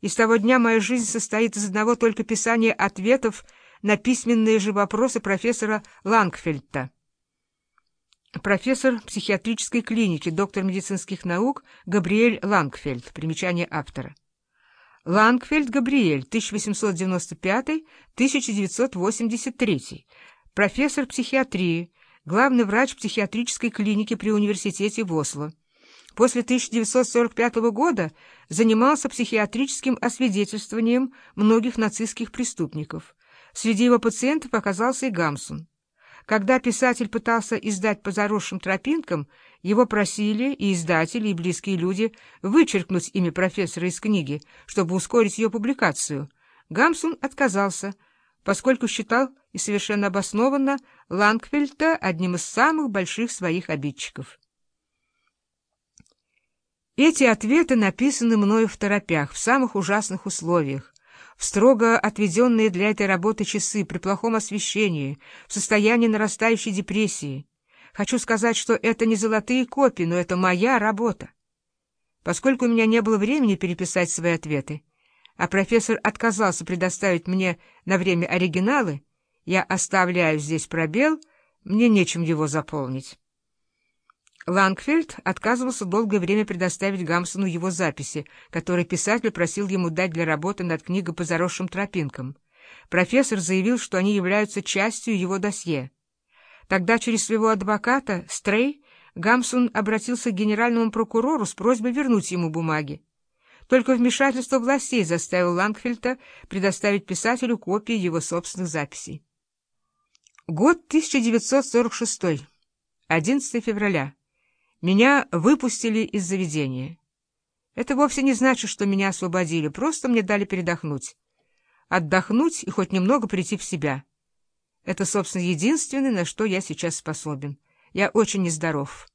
И с того дня моя жизнь состоит из одного только писания ответов на письменные же вопросы профессора Лангфельта. Профессор психиатрической клиники, доктор медицинских наук Габриэль Лангфельд. Примечание автора. Лангфельд Габриэль, 1895-1983. Профессор психиатрии, главный врач психиатрической клиники при университете в Осло. После 1945 года занимался психиатрическим освидетельствованием многих нацистских преступников. Среди его пациентов оказался и Гамсун. Когда писатель пытался издать по заросшим тропинкам, его просили и издатели, и близкие люди вычеркнуть имя профессора из книги, чтобы ускорить ее публикацию. Гамсун отказался, поскольку считал и совершенно обоснованно Лангфельта одним из самых больших своих обидчиков. Эти ответы написаны мною в торопях, в самых ужасных условиях в строго отведенные для этой работы часы, при плохом освещении, в состоянии нарастающей депрессии. Хочу сказать, что это не золотые копии, но это моя работа. Поскольку у меня не было времени переписать свои ответы, а профессор отказался предоставить мне на время оригиналы, я оставляю здесь пробел, мне нечем его заполнить. Лангфельд отказывался долгое время предоставить Гамсону его записи, которые писатель просил ему дать для работы над книгой по заросшим тропинкам. Профессор заявил, что они являются частью его досье. Тогда через своего адвоката, Стрей, Гамсон обратился к генеральному прокурору с просьбой вернуть ему бумаги. Только вмешательство властей заставило Лангфельда предоставить писателю копии его собственных записей. Год 1946. 11 февраля. Меня выпустили из заведения. Это вовсе не значит, что меня освободили, просто мне дали передохнуть. Отдохнуть и хоть немного прийти в себя. Это, собственно, единственное, на что я сейчас способен. Я очень нездоров.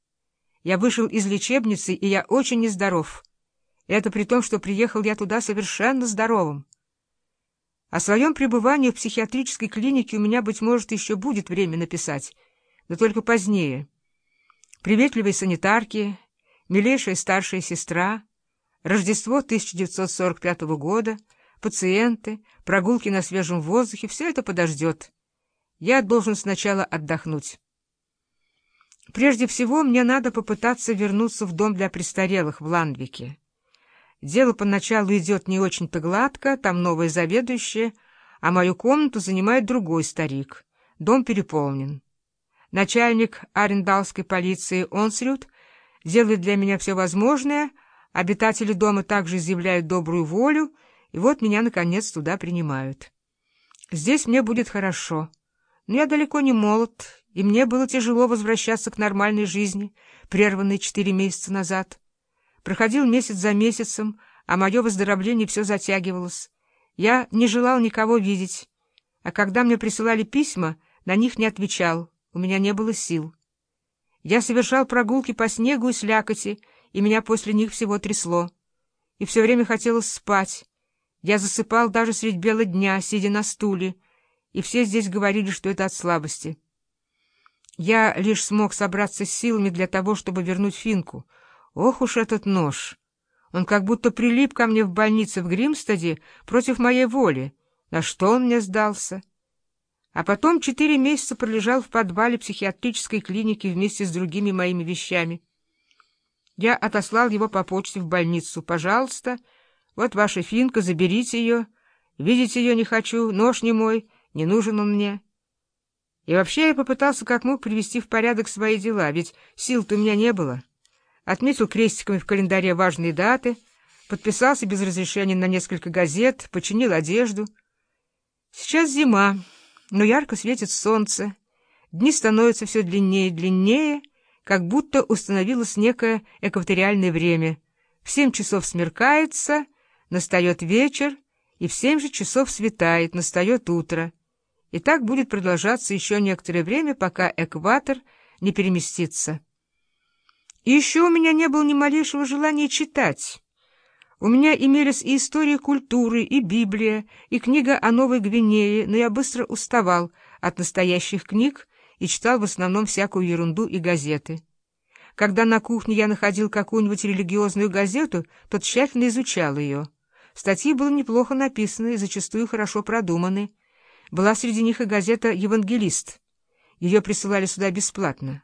Я вышел из лечебницы, и я очень нездоров. Это при том, что приехал я туда совершенно здоровым. О своем пребывании в психиатрической клинике у меня, быть может, еще будет время написать, но только позднее приветливые санитарки, милейшая старшая сестра, Рождество 1945 года, пациенты, прогулки на свежем воздухе — все это подождет. Я должен сначала отдохнуть. Прежде всего, мне надо попытаться вернуться в дом для престарелых в Ландвике. Дело поначалу идет не очень-то гладко, там новая заведующая, а мою комнату занимает другой старик. Дом переполнен. Начальник арендалской полиции Онсрют делает для меня все возможное, обитатели дома также изъявляют добрую волю, и вот меня, наконец, туда принимают. Здесь мне будет хорошо, но я далеко не молод, и мне было тяжело возвращаться к нормальной жизни, прерванной четыре месяца назад. Проходил месяц за месяцем, а мое выздоровление все затягивалось. Я не желал никого видеть, а когда мне присылали письма, на них не отвечал у меня не было сил. Я совершал прогулки по снегу и слякоти, и меня после них всего трясло. И все время хотелось спать. Я засыпал даже средь бела дня, сидя на стуле, и все здесь говорили, что это от слабости. Я лишь смог собраться с силами для того, чтобы вернуть Финку. Ох уж этот нож! Он как будто прилип ко мне в больнице в Гримстаде против моей воли. На что он мне сдался?» А потом четыре месяца пролежал в подвале психиатрической клиники вместе с другими моими вещами. Я отослал его по почте в больницу. «Пожалуйста, вот ваша финка, заберите ее. Видеть ее не хочу, нож не мой, не нужен он мне». И вообще я попытался как мог привести в порядок свои дела, ведь сил-то у меня не было. Отметил крестиками в календаре важные даты, подписался без разрешения на несколько газет, починил одежду. Сейчас зима но ярко светит солнце, дни становятся все длиннее и длиннее, как будто установилось некое экваториальное время. В семь часов смеркается, настает вечер, и в семь же часов светает, настает утро. И так будет продолжаться еще некоторое время, пока экватор не переместится. И еще у меня не было ни малейшего желания читать. У меня имелись и история культуры, и Библия, и книга о Новой Гвинее, но я быстро уставал от настоящих книг и читал в основном всякую ерунду и газеты. Когда на кухне я находил какую-нибудь религиозную газету, то тщательно изучал ее. Статьи были неплохо написаны и зачастую хорошо продуманы. Была среди них и газета «Евангелист». Ее присылали сюда бесплатно.